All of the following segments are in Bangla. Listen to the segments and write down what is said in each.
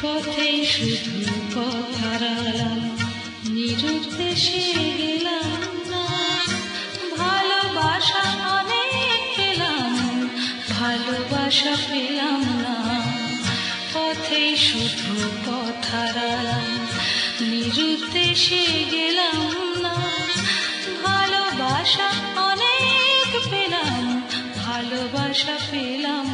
পথে শুধু পথারালাম নিরুদ্দেশে গেলাম। ভালোবাসা পেলাম না। পথে শুধু পথারালাম নিরুদ্দেশে গেলাম না। ভালোবাসা অনেক পেলাম ভালোবাসা পেলাম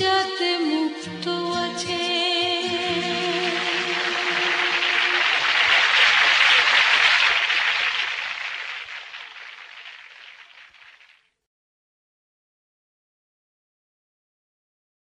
যাতে